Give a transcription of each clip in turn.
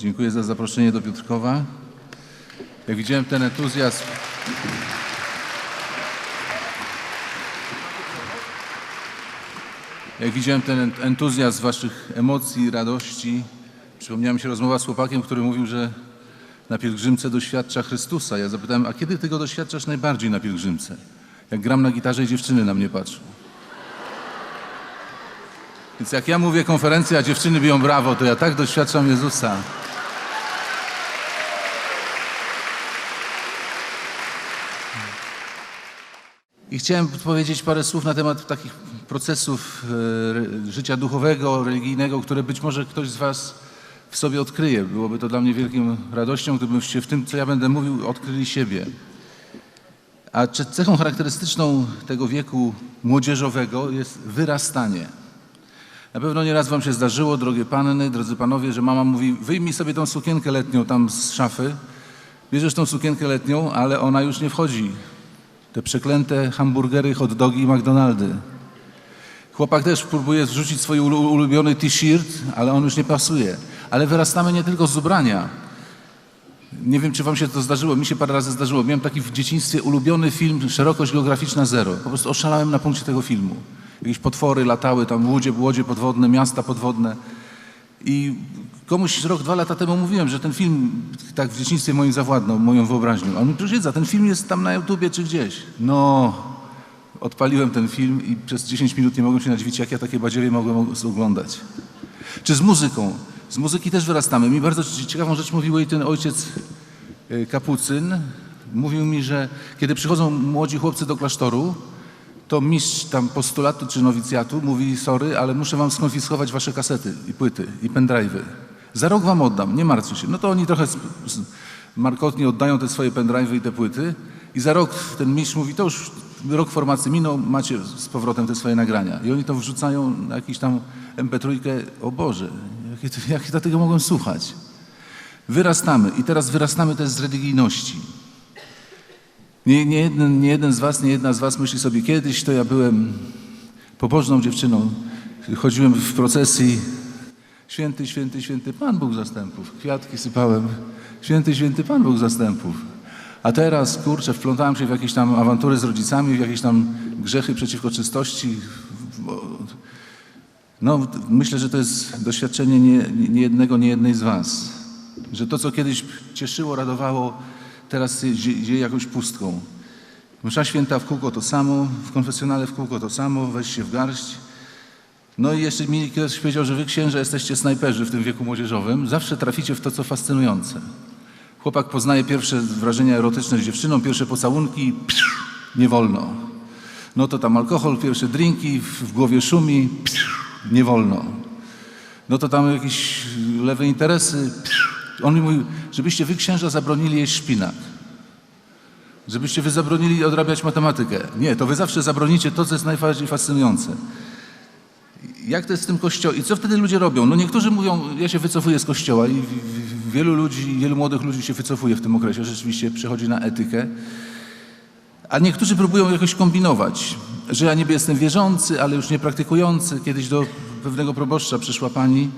Dziękuję za zaproszenie do Piotrkowa. Jak widziałem ten entuzjazm. Jak widziałem ten en- entuzjazm waszych emocji, radości, przypomniała mi się rozmowa z chłopakiem, który mówił, że na pielgrzymce doświadcza Chrystusa. Ja zapytałem, a kiedy ty go doświadczasz najbardziej na pielgrzymce? Jak gram na gitarze i dziewczyny na mnie patrzą. Więc jak ja mówię konferencja, a dziewczyny biją brawo, to ja tak doświadczam Jezusa. I chciałem powiedzieć parę słów na temat takich procesów e, życia duchowego, religijnego, które być może ktoś z Was w sobie odkryje. Byłoby to dla mnie wielką radością, gdybyście w tym, co ja będę mówił, odkryli siebie. A cechą charakterystyczną tego wieku młodzieżowego jest wyrastanie. Na pewno nieraz wam się zdarzyło, drogie panny, drodzy panowie, że mama mówi, wyjmij sobie tą sukienkę letnią tam z szafy. Bierzesz tą sukienkę letnią, ale ona już nie wchodzi. Te przeklęte hamburgery, hot dogi i McDonaldy. Chłopak też próbuje zrzucić swój ulu- ulubiony t-shirt, ale on już nie pasuje. Ale wyrastamy nie tylko z ubrania. Nie wiem, czy wam się to zdarzyło, mi się parę razy zdarzyło. Miałem taki w dzieciństwie ulubiony film Szerokość geograficzna zero. Po prostu oszalałem na punkcie tego filmu. Jakieś potwory latały, tam łodzie, łodzie podwodne, miasta podwodne. I komuś rok, dwa lata temu mówiłem, że ten film tak w dzieciństwie moim zawładnął, moją wyobraźnią. A on mi proszę ten film jest tam na YouTubie czy gdzieś. No, odpaliłem ten film i przez 10 minut nie mogłem się nadziwić, jak ja takie badziewie mogłem oglądać. Czy z muzyką? Z muzyki też wyrastamy. Mi bardzo ciekawą rzecz mówił jej ten ojciec y, kapucyn. Mówił mi, że kiedy przychodzą młodzi chłopcy do klasztoru, to mistrz tam postulatu czy nowicjatu mówi, sorry, ale muszę wam skonfiskować wasze kasety i płyty i pendrive'y. Za rok wam oddam, nie martwcie się. No to oni trochę markotnie oddają te swoje pendrive'y i te płyty i za rok ten mistrz mówi, to już rok formacji minął, macie z powrotem te swoje nagrania. I oni to wrzucają na jakiś tam MP3. O Boże, jak, jak ja tego mogłem słuchać? Wyrastamy i teraz wyrastamy też z religijności. Nie, nie, jeden, nie jeden z was, nie jedna z was myśli sobie, kiedyś to ja byłem pobożną dziewczyną, chodziłem w procesji, święty, święty, święty Pan Bóg zastępów, kwiatki sypałem, święty, święty Pan Bóg zastępów. A teraz, kurczę, wplątałem się w jakieś tam awantury z rodzicami, w jakieś tam grzechy przeciwko czystości. No, myślę, że to jest doświadczenie nie, nie jednego, nie jednej z was. Że to, co kiedyś cieszyło, radowało, teraz dzieje jakąś pustką. Msza święta w kółko to samo, w konfesjonale w kółko to samo, weź się w garść. No i jeszcze mi ktoś powiedział, że wy księża jesteście snajperzy w tym wieku młodzieżowym, zawsze traficie w to, co fascynujące. Chłopak poznaje pierwsze wrażenia erotyczne z dziewczyną, pierwsze pocałunki, psiu, nie wolno. No to tam alkohol, pierwsze drinki, w, głowie szumi, psiu, nie wolno. No to tam jakieś lewe interesy. psiu. On mi mówił, żebyście wy księża zabronili jeść szpinak. Żebyście wy zabronili odrabiać matematykę. Nie, to wy zawsze zabronicie to, co jest najbardziej fascynujące. Jak to jest z tym kościołem? I co wtedy ludzie robią? No niektórzy mówią, ja się wycofuję z kościoła i wielu ludzi, wielu młodych ludzi się wycofuje w tym okresie, rzeczywiście przechodzi na etykę. A niektórzy próbują jakoś kombinować, że ja niby jestem wierzący, ale już nie praktykujący. Kiedyś do pewnego proboszcza przyszła pani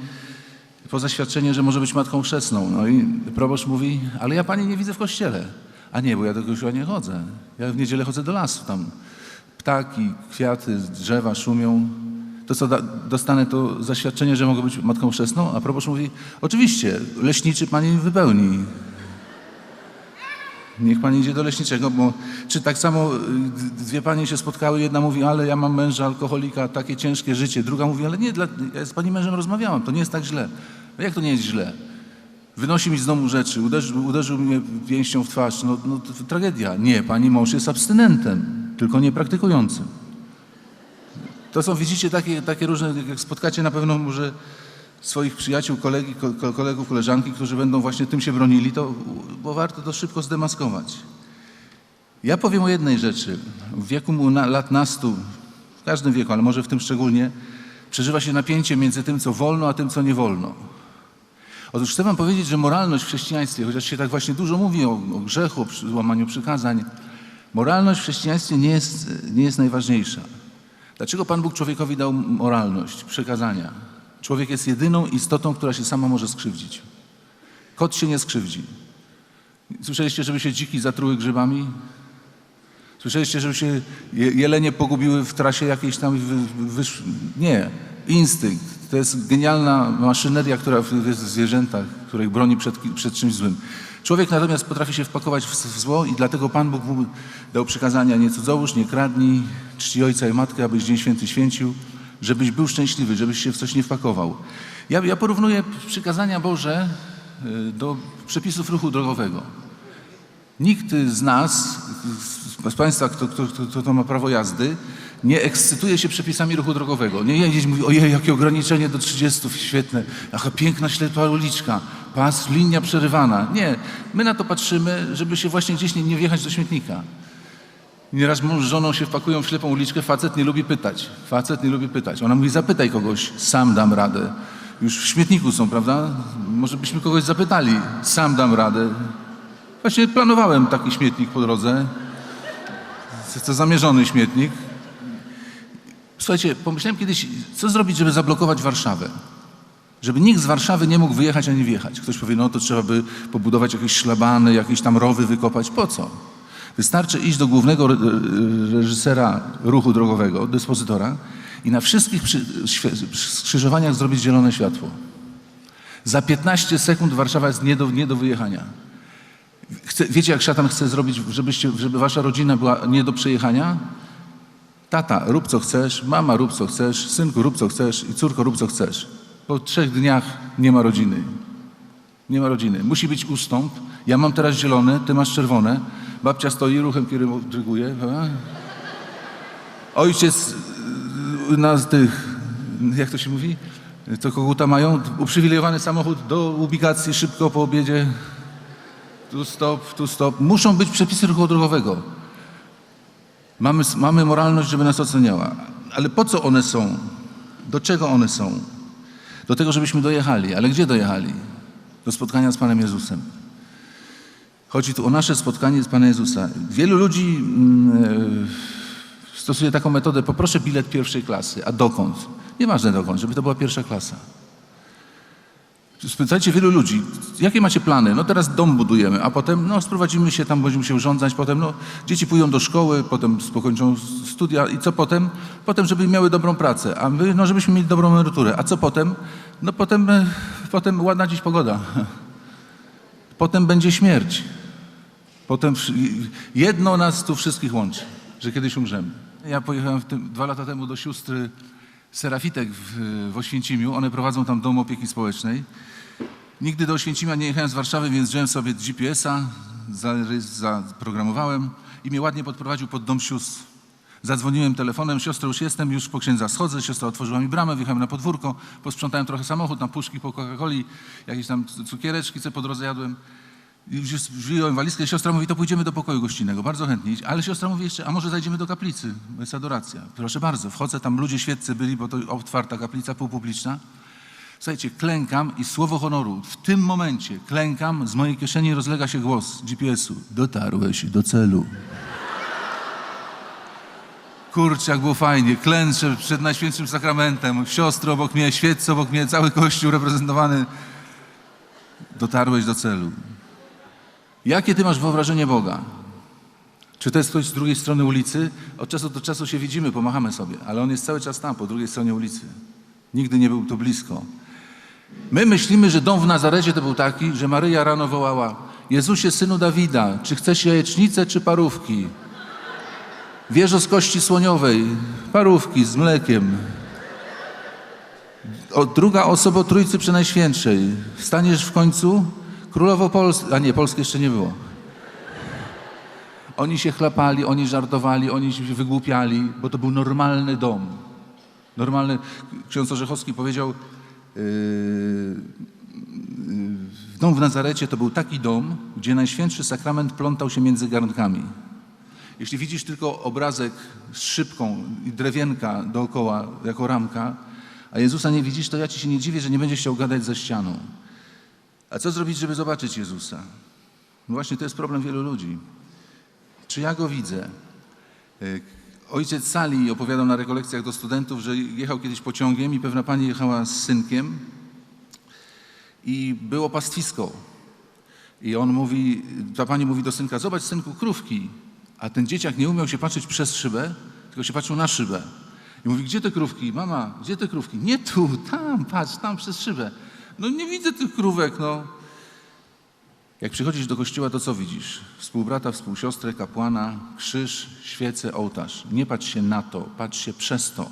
po zaświadczenie, że może być matką chrzestną. No i proboszcz mówi, ale ja pani nie widzę w kościele. A nie, bo ja do kościoła nie chodzę. Ja w niedzielę chodzę do lasu, tam ptaki, kwiaty, drzewa szumią. To co, da, dostanę to zaświadczenie, że mogę być matką chrzestną? A proboszcz mówi, oczywiście, leśniczy pani wypełni. Niech pani idzie do leśniczego, bo czy tak samo y, dwie panie się spotkały, jedna mówi, ale ja mam męża alkoholika, takie ciężkie życie, druga mówi, ale nie, dla, ja z pani mężem rozmawiałam, to nie jest tak źle. No jak to nie jest źle? Wynosi mi z domu rzeczy, uderzył, uderzył mnie pięścią w twarz, no, no tragedia. Nie, pani mąż jest abstynentem, tylko nie praktykującym. To są, widzicie, takie, takie różne, jak spotkacie na pewno może swoich przyjaciół, kolegi, ko- ko- kolegów, koleżanki, którzy będą właśnie tym się bronili, to bo warto to szybko zdemaskować. Ja powiem o jednej rzeczy. W wieku na, lat nastu, w każdym wieku, ale może w tym szczególnie, przeżywa się napięcie między tym, co wolno, a tym, co nie wolno. Otóż chcę wam powiedzieć, że moralność w chrześcijaństwie, chociaż się tak właśnie dużo mówi o, o grzechu, o złamaniu przykazań, moralność w chrześcijaństwie nie jest, nie jest najważniejsza. Dlaczego Pan Bóg człowiekowi dał moralność, przekazania? Człowiek jest jedyną istotą, która się sama może skrzywdzić. Kot się nie skrzywdzi. Słyszeliście, żeby się dziki zatruły grzybami? Słyszeliście, żeby się je- jelenie pogubiły w trasie jakiejś tam? wy- wysz... Nie. Instynkt. To jest genialna maszyneria, która jest w zwierzętach, których broni przed, przed czymś złym. Człowiek natomiast potrafi się wpakować w, w zło i dlatego Pan Bóg mu dał przykazania nie cudzołóż, nie kradnij, czci ojca i matkę, abyś dzień święty święcił, żebyś był szczęśliwy, żebyś się w coś nie wpakował. Ja, ja porównuję przykazania Boże y, do przepisów ruchu drogowego. Nikt z nas, z- Państwa, kto, kto, kto, kto to ma prawo jazdy, nie ekscytuje się przepisami ruchu drogowego. Nie jeździć mówi, ojej, jakie ograniczenie do 30, świetne, jaka piękna ślepa uliczka, pas, linia przerywana. Nie, my na to patrzymy, żeby się właśnie gdzieś nie, nie wjechać do śmietnika. Nieraz mąż z żoną się wpakują w ślepą uliczkę, facet nie lubi pytać. Facet nie lubi pytać. Ona mówi, zapytaj kogoś, sam dam radę. Już w śmietniku są, prawda? Może byśmy kogoś zapytali, sam dam radę. Właśnie planowałem taki śmietnik po drodze. Jest to zamierzony śmietnik. Słuchajcie, pomyślałem kiedyś, co zrobić, żeby zablokować Warszawę? Żeby nikt z Warszawy nie mógł wyjechać ani wjechać. Ktoś powie, no to trzeba by pobudować jakieś szlabany, jakieś tam rowy wykopać. Po co? Wystarczy iść do głównego re- re- reżysera ruchu drogowego, dyspozytora i na wszystkich skrzyżowaniach zrobić zielone światło. Za 15 sekund Warszawa jest nie do, nie do wyjechania. Chce, wiecie, jak szatan chce zrobić, żebyście, żeby wasza rodzina była nie do przejechania? Tata, rób co chcesz, mama, rób co chcesz, synku, rób co chcesz i córko, rób co chcesz. Po trzech dniach nie ma rodziny. Nie ma rodziny. Musi być ustąp. Ja mam teraz zielone, ty masz czerwone. Babcia stoi, ruchem kieruje. prawda? Ojciec y, na tych, jak to się mówi? To koguta mają? Uprzywilejowany samochód do ubikacji szybko po obiedzie. Tu stop, tu stop. Muszą być przepisy ruchu drogowego. Mamy, mamy moralność, żeby nas oceniała. Ale po co one są? Do czego one są? Do tego, żebyśmy dojechali. Ale gdzie dojechali? Do spotkania z Panem Jezusem. Chodzi tu o nasze spotkanie z Panem Jezusa. Wielu ludzi mm, e, stosuje taką metodę, poproszę bilet pierwszej klasy. A dokąd? Nieważne dokąd, żeby to była pierwsza klasa. Spytajcie wielu ludzi, jakie macie plany? No teraz dom budujemy, a potem no sprowadzimy się tam, będziemy się urządzać, potem no dzieci pójdą do szkoły, potem skończą studia i co potem? Potem, żeby miały dobrą pracę, a my, no żebyśmy mieli dobrą emeryturę. A co potem? No potem, e, potem ładna dziś pogoda. Potem będzie śmierć. Potem jedno nas tu wszystkich łączy, że kiedyś umrzemy. Ja pojechałem tym, dwa lata temu do sióstr Serafitek w, w Oświęcimiu. One prowadzą tam dom opieki społecznej. Nigdy do Oświęcimia nie jechałem z Warszawy, więc wziąłem sobie GPS-a, zaprogramowałem i mnie ładnie podprowadził pod dom sióstr. Zadzwoniłem telefonem, siostro już jestem, już po księdza schodzę, siostra otworzyła mi bramę, wjechałem na podwórko, posprzątałem trochę samochód, tam puszki po Coca-Coli, jakieś tam cukiereczki, co po drodze jadłem. Wziąłem walizkę, siostra mówi, to pójdziemy do pokoju gościnnego, bardzo chętnie. Ale siostra mówi jeszcze, a może zajdziemy do kaplicy, jest adoracja. Proszę bardzo, wchodzę, tam ludzie świeccy byli, bo to otwarta kaplica, półpubliczna. Słuchajcie, klękam i słowo honoru. W tym momencie klękam, z mojej kieszeni rozlega się głos GPS-u. Dotarłeś do celu. Kurczę, jak było fajnie. Klęczę przed Najświętszym Sakramentem. Siostry obok mnie, świeccy obok mnie, cały Kościół reprezentowany. Dotarłeś do celu. Jakie ty masz wyobrażenie Boga? Czy to jest ktoś z drugiej strony ulicy? Od czasu do czasu się widzimy, pomachamy sobie, ale on jest cały czas tam, po drugiej stronie ulicy. Nigdy nie był tu blisko. My myślimy, że dom w Nazarecie to był taki, że Maryja rano wołała Jezusie, synu Dawida, czy chcesz jajecznicę, czy parówki? Wieżo z kości słoniowej, parówki z mlekiem. O, druga osoba Trójcy Przenajświętszej. Staniesz w końcu? Królowo Polski, a nie, Polski jeszcze nie było. Oni się chlapali, oni żartowali, oni się wygłupiali, bo to był normalny dom. Normalny. Ksiądz Orzechowski powiedział, dom w Nazarecie to był taki dom, gdzie Najświętszy Sakrament plątał się między garnkami. Jeśli widzisz tylko obrazek z szybką i drewienka dookoła jako ramka, a Jezusa nie widzisz, to ja ci się nie dziwię, że nie będziesz chciał gadać ze ścianą. A co zrobić, żeby zobaczyć Jezusa? No właśnie to jest problem wielu ludzi. Czy ja go widzę? Ojciec Sali opowiadał na rekolekcjach do studentów, że jechał kiedyś pociągiem i pewna pani jechała z synkiem i było pastwisko. I on mówi, ta pani mówi do synka, zobacz synku, krówki. A ten dzieciak nie umiał się patrzeć przez szybę, tylko się patrzył na szybę. I mówi, gdzie te krówki? Mama, gdzie te krówki? Nie tu, tam, patrz, tam przez szybę. No nie widzę tych krówek, no. Jak przychodzisz do kościoła, to co widzisz? Współbrata, współsiostrę, kapłana, krzyż, świecę, ołtarz. Nie patrz się na to, patrz się przez to.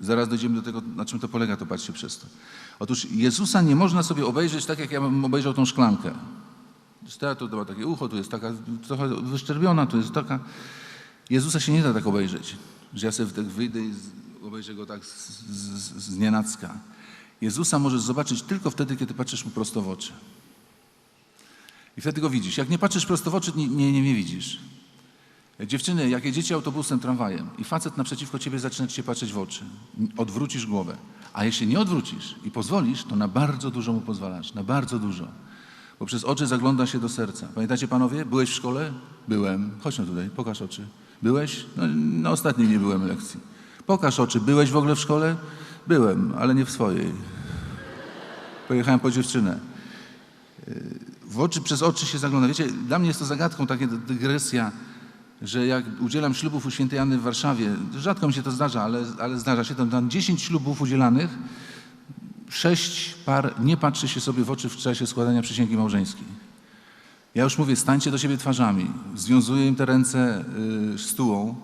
Zaraz dojdziemy do tego, na czym to polega, to patrz się przez to. Otóż Jezusa nie można sobie obejrzeć tak, jak ja bym obejrzał tą szklankę. To ma takie ucho, tu jest taka trochę wyszczerbiona, tu jest taka. Jezusa się nie da tak obejrzeć, że ja sobie tak wyjdę i obejrzę go tak z, z, z nienacka. Jezusa możesz zobaczyć tylko wtedy, kiedy patrzysz mu prosto w oczy. I wtedy go widzisz. Jak nie patrzysz prosto w oczy, nie, nie, nie, nie widzisz. Dziewczyny, jak jedziecie autobusem, tramwajem i facet naprzeciwko ciebie zaczyna ci się patrzeć w oczy, odwrócisz głowę. A jeśli nie odwrócisz i pozwolisz, to na bardzo dużo mu pozwalasz, na bardzo dużo. Bo przez oczy zagląda się do serca. Pamiętacie panowie? Byłeś w szkole? Byłem. Chodź tutaj, pokaż oczy. Byłeś? No, na ostatniej nie byłem lekcji. Pokaż oczy. Byłeś w ogóle w szkole? Byłem, ale nie w swojej. Pojechałem po dziewczynę w oczy, przez oczy się zagląda. Wiecie, dla mnie jest to zagadką, taka dygresja, że jak udzielam ślubów u świętej Anny w Warszawie, rzadko mi się to zdarza, ale, ale zdarza się, to tam 10 ślubów udzielanych, sześć par nie patrzy się sobie w oczy w czasie składania przysięgi małżeńskiej. Ja już mówię, stańcie do siebie twarzami, związuję im te ręce y, stułą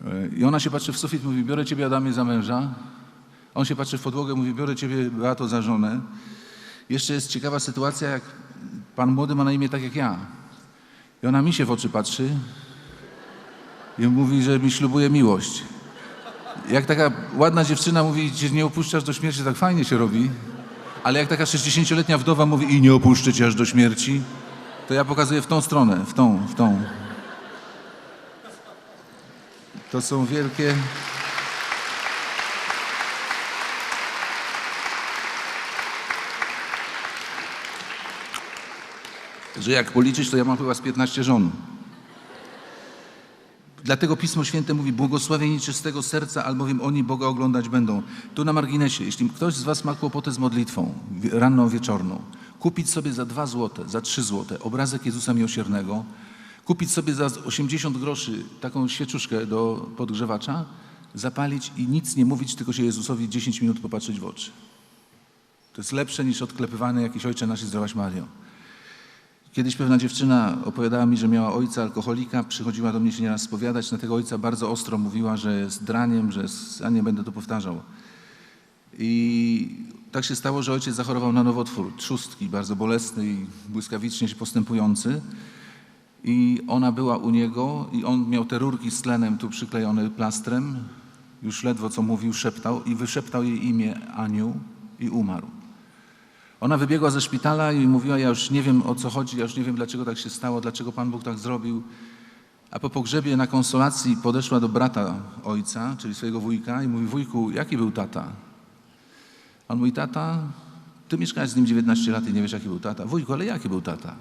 y, i ona się patrzy w sufit, mówi, biorę ciebie Adamie za męża. On się patrzy w podłogę, mówi, biorę ciebie Beato za żonę. Jeszcze jest ciekawa sytuacja, jak pan młody ma na imię tak jak ja. I ona mi się w oczy patrzy i mówi, że mi ślubuje miłość. Jak taka ładna dziewczyna mówi, cię nie opuszczasz do śmierci, tak fajnie się robi. Ale jak taka 60-letnia wdowa mówi i nie opuszczę cię aż do śmierci, to ja pokazuję w tą stronę, w tą, w tą. To są wielkie... że jak policzyć, to ja mam chyba z 15 żon. Dlatego Pismo Święte mówi, błogosławieni czystego serca, albowiem oni Boga oglądać będą. Tu na marginesie, jeśli ktoś z was ma kłopoty z modlitwą, ranną, wieczorną, kupić sobie za 2 złote, za 3 złote obrazek Jezusa Miłosiernego, kupić sobie za 80 groszy taką świeczuszkę do podgrzewacza, zapalić i nic nie mówić, tylko się Jezusowi 10 minut popatrzeć w oczy. To jest lepsze niż odklepywane jakieś Ojcze Nasz i Zdrowaś Mario. Kiedyś pewna dziewczyna opowiadała mi, że miała ojca alkoholika, przychodziła do mnie się nieraz spowiadać, na tego ojca bardzo ostro mówiła, że jest draniem, że jest, a nie będę to powtarzał. I tak się stało, że ojciec zachorował na nowotwór trzustki, bardzo bolesny i błyskawicznie się postępujący. I ona była u niego i on miał te rurki z tlenem tu przyklejone plastrem, już ledwo co mówił, szeptał i wyszeptał jej imię Aniu i umarł. Ona wybiegła ze szpitala i mówiła, ja już nie wiem o co chodzi, ja już nie wiem dlaczego tak się stało, dlaczego Pan Bóg tak zrobił. A po pogrzebie na konsolacji podeszła do brata ojca, czyli swojego wujka i mówi, wujku, jaki był tata? On mówi, tata, ty mieszkałeś z nim 19 lat i nie wiesz jaki był tata. Wujku, ale jaki był tata?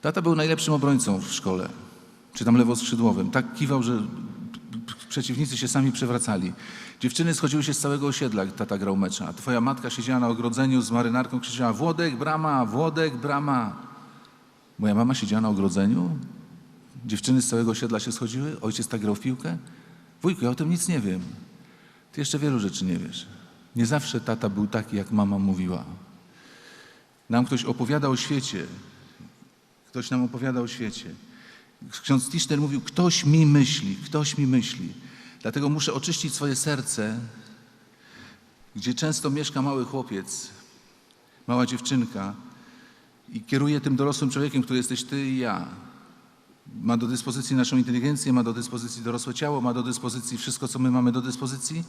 Tata był najlepszym obrońcą w szkole, czy tam lewoskrzydłowym. Tak kiwał, że przeciwnicy się sami przewracali. Dziewczyny schodziły się z całego osiedla, jak tata grał mecza. Twoja matka siedziała na ogrodzeniu z marynarką, krzyczała Włodek, brama, Włodek, brama. Moja mama siedziała na ogrodzeniu, dziewczyny z całego osiedla się schodziły, ojciec tak grał w piłkę. Wujku, ja o tym nic nie wiem. Ty jeszcze wielu rzeczy nie wiesz. Nie zawsze tata był taki, jak mama mówiła. Nam ktoś opowiada o świecie. Ktoś nam opowiada o świecie. Ksiądz Tischner mówił, ktoś mi myśli, ktoś mi myśli. Dlatego muszę oczyścić swoje serce, gdzie często mieszka mały chłopiec, mała dziewczynka i kieruje tym dorosłym człowiekiem, który jesteś ty i ja. Ma do dyspozycji naszą inteligencję, ma do dyspozycji dorosłe ciało, ma do dyspozycji wszystko, co my mamy do dyspozycji.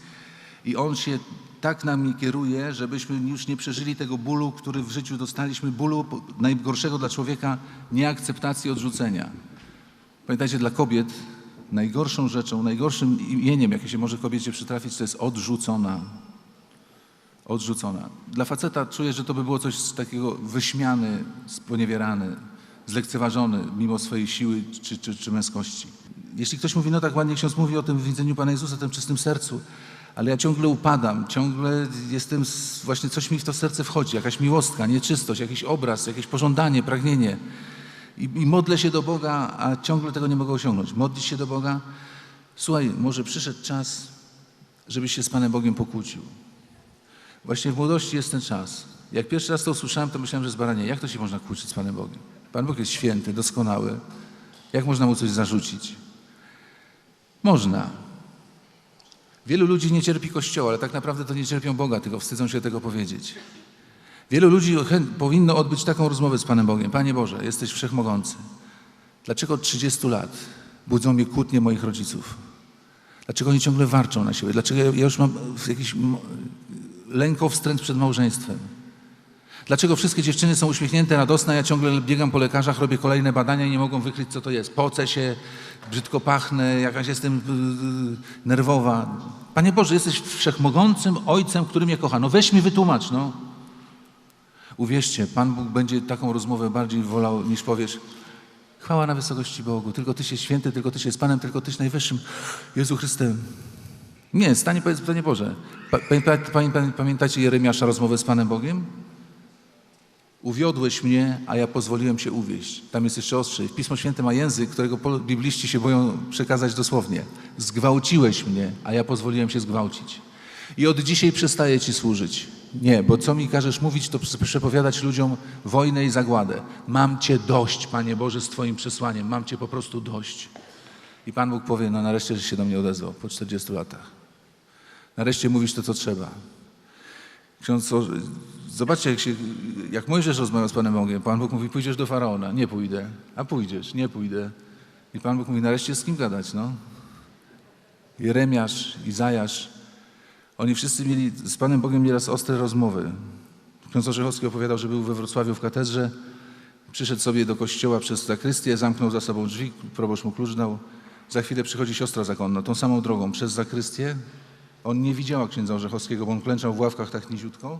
I on się tak nami kieruje, żebyśmy już nie przeżyli tego bólu, który w życiu dostaliśmy, bólu najgorszego dla człowieka, nieakceptacji, odrzucenia. Pamiętajcie, dla kobiet najgorszą rzeczą, najgorszym imieniem, jakie się może kobiecie przytrafić, to jest odrzucona. Odrzucona. Dla faceta czuję, że to by było coś takiego wyśmiany, sponiewierany, zlekceważony mimo swojej siły czy, czy, czy męskości. Jeśli ktoś mówi, no tak ładnie ksiądz mówi o tym widzeniu Pana Jezusa, tym czystym sercu, ale ja ciągle upadam, ciągle jestem, właśnie coś mi w to serce wchodzi, jakaś miłostka, nieczystość, jakiś obraz, jakieś pożądanie, pragnienie. I, I modlę się do Boga, a ciągle tego nie mogę osiągnąć. Modlić się do Boga. Słuchaj, może przyszedł czas, żebyś się z Panem Bogiem pokłócił. Właśnie w młodości jest ten czas. Jak pierwszy raz to usłyszałem, to myślałem, że zbaranie. Jak to się można kłócić z Panem Bogiem? Pan Bóg jest święty, doskonały. Jak można mu coś zarzucić? Można. Wielu ludzi nie cierpi Kościoła, ale tak naprawdę to nie cierpią Boga, tylko wstydzą się tego powiedzieć. Wielu ludzi powinno odbyć taką rozmowę z Panem Bogiem. Panie Boże, jesteś wszechmogący. Dlaczego od 30 lat budzą mnie kłótnie moich rodziców? Dlaczego oni ciągle warczą na siebie? Dlaczego ja już mam jakiś m- lęko wstręt przed małżeństwem? Dlaczego wszystkie dziewczyny są uśmiechnięte, radosne, ja ciągle biegam po lekarzach, robię kolejne badania i nie mogą wykryć, co to jest. Pocę się, brzydko pachnę, jakaś jestem yy, nerwowa. Panie Boże, jesteś wszechmogącym Ojcem, który mnie kocha. No weź mi wytłumacz, no. Uwierzcie, Pan Bóg będzie taką rozmowę bardziej wolał, niż powiesz chwała na wysokości Bogu, tylko Tyś jest święty, tylko Tyś jest Panem, tylko Tyś najwyższym. Jezu Chrystem. Nie, stanie powiedz, Panie Boże. Pa, pa, pa, pa, pamiętacie Jeremiasza rozmowę z Panem Bogiem? Uwiodłeś mnie, a ja pozwoliłem się uwieść. Tam jest jeszcze ostrzej. Pismo Święte ma język, którego bibliści się boją przekazać dosłownie. Zgwałciłeś mnie, a ja pozwoliłem się zgwałcić. I od dzisiaj przestaję Ci służyć. Nie, bo co mi każesz mówić, to prze- przepowiadać ludziom wojnę i zagładę. Mam Cię dość, Panie Boże, z Twoim przesłaniem. Mam Cię po prostu dość. I Pan Bóg powie, no nareszcie się do mnie odezwał po 40 latach. Nareszcie mówisz to, co trzeba. Ksiądz, zobaczcie, jak, się, jak Mojżesz rozmawiał z Panem Bogiem. Pan Bóg mówi, pójdziesz do Faraona. Nie pójdę. A pójdziesz. Nie pójdę. I Pan Bóg mówi, nareszcie z kim gadać, no? Jeremiasz, Izajasz. Oni wszyscy mieli z Panem Bogiem nieraz ostre rozmowy. Ksiądz Orzechowski opowiadał, że był we Wrocławiu w katedrze. Przyszedł sobie do kościoła przez zakrystię, zamknął za sobą drzwi, proboszcz mu klucz dał. Za chwilę przychodzi siostra zakonna, tą samą drogą, przez zakrystię. On nie widziała księdza Orzechowskiego, bo on klęczał w ławkach tak niziutko.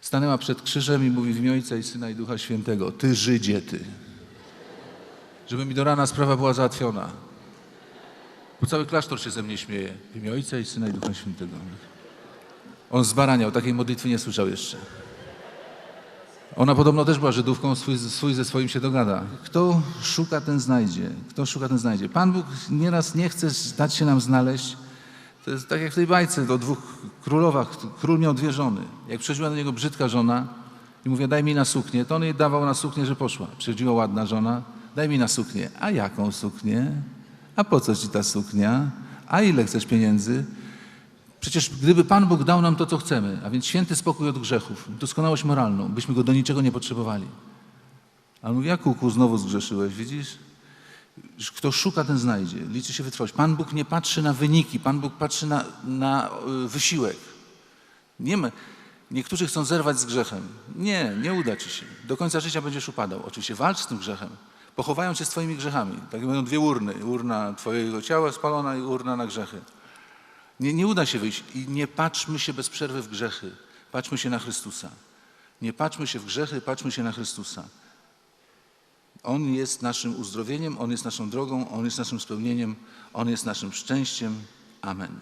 Stanęła przed krzyżem i mówi w imię Ojca i Syna i Ducha Świętego, Ty Żydzie, Ty. Żeby mi do rana sprawa była załatwiona. Bo cały klasztor się ze mnie śmieje. W imię Ojca i Syna i Ducha Świętego. On zbaraniał, takiej modlitwy nie słyszał jeszcze. Ona podobno też była Żydówką, swój, swój ze swoim się dogada. Kto szuka, ten znajdzie. Kto szuka, ten znajdzie. Pan Bóg nieraz nie chce dać się nam znaleźć. To jest tak jak w tej bajce o dwóch królowach. Król miał dwie żony. Jak przychodziła do niego brzydka żona i mówiła, daj mi na suknię, to on jej dawał na suknię, że poszła. Przychodziła ładna żona, daj mi na suknię. A jaką suknię? A po co ci ta suknia? A ile chcesz pieniędzy? Przecież gdyby Pan Bóg dał nam to, co chcemy, a więc święty spokój od grzechów, doskonałość moralną, byśmy go do niczego nie potrzebowali. A on mówi, Jakuku, znowu zgrzeszyłeś, widzisz? Kto szuka, ten znajdzie. Liczy się wytrwałość. Pan Bóg nie patrzy na wyniki, Pan Bóg patrzy na, na y, wysiłek. Nie ma, niektórzy chcą zerwać z grzechem. Nie, nie uda ci się. Do końca życia będziesz upadał. Oczywiście walcz z tym grzechem. Pochowają cię z twoimi grzechami. Tak będą dwie urny. Urna twojego ciała spalona i urna na grzechy. Nie, nie uda się wyjść. I nie patrzmy się bez przerwy w grzechy. Patrzmy się na Chrystusa. Nie patrzmy się w grzechy, patrzmy się na Chrystusa. On jest naszym uzdrowieniem, On jest naszą drogą, On jest naszym spełnieniem, On jest naszym szczęściem. Amen.